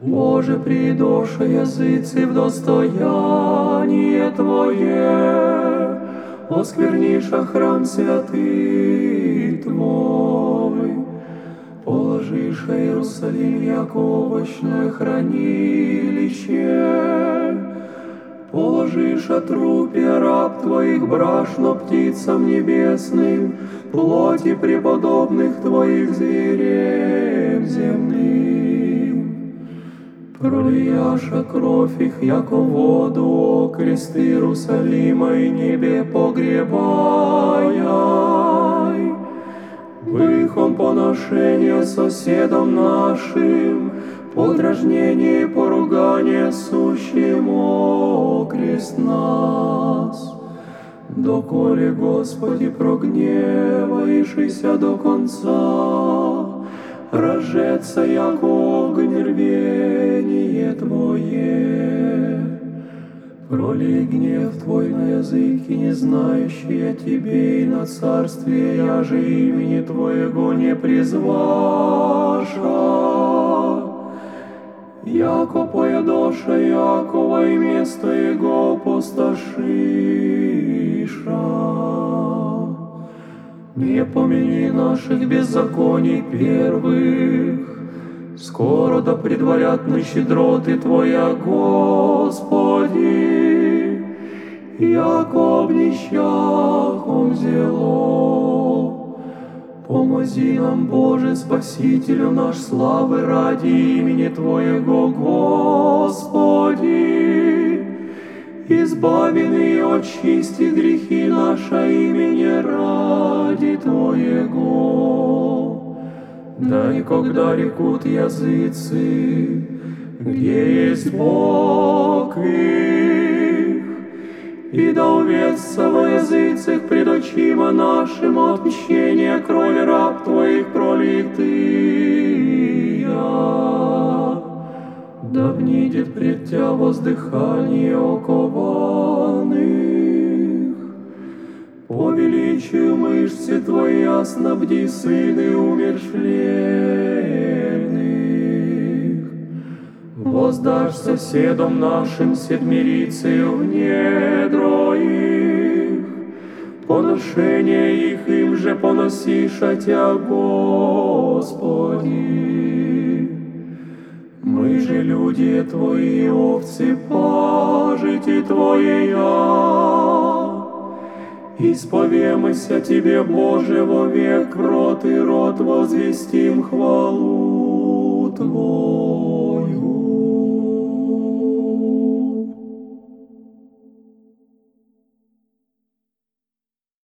Боже, придоша языцы в достояние Твое, оскверниша храм святый Твой, положиша Иерусалим, яко овощное хранилище, положиша трупе раб Твоих брашно птицам небесным, плоти преподобных Твоих зверем земным. Пролияша кровь их, яко воду, о крест Иерусалима и небе погребай. Быхом поношение соседом нашим, подражнение и поругание сущим, о крест нас. Доколе, Господи, прогневаешься до конца, Рожется, як огонь Твое. Пролей гнев Твой на языки, не знающие Тебе, и на царствие я же имени Твоего не призваша. Яко поедоша Якова и место Его опустошиша. Не помяни наших беззаконий первых, Скоро да предварят мы щедроты Твоя, Господи, яко об нищах он взяло. Помози нам, Боже, Спасителю наш славы ради имени Твоего, Господи. Избавены и очисти грехи наши имени ради Твоего. Да и когда рекут языцы, где есть Бог их, и да увесся во языцах пред очима нашим отмщение крови раб Твоих пролитыя. Да внидит пред Тя воздыхание окованных. По величию мышцы Твои оснабди сыны умершленных. Воздашь соседом нашим седмирицею в недро их, поношение их им же поносишь, а Тя, Господи. Мы же люди Твои, овцы, пажити Твоя. Исповемся Тебе, Боже, во век, рот и рот возвестим хвалу Твою.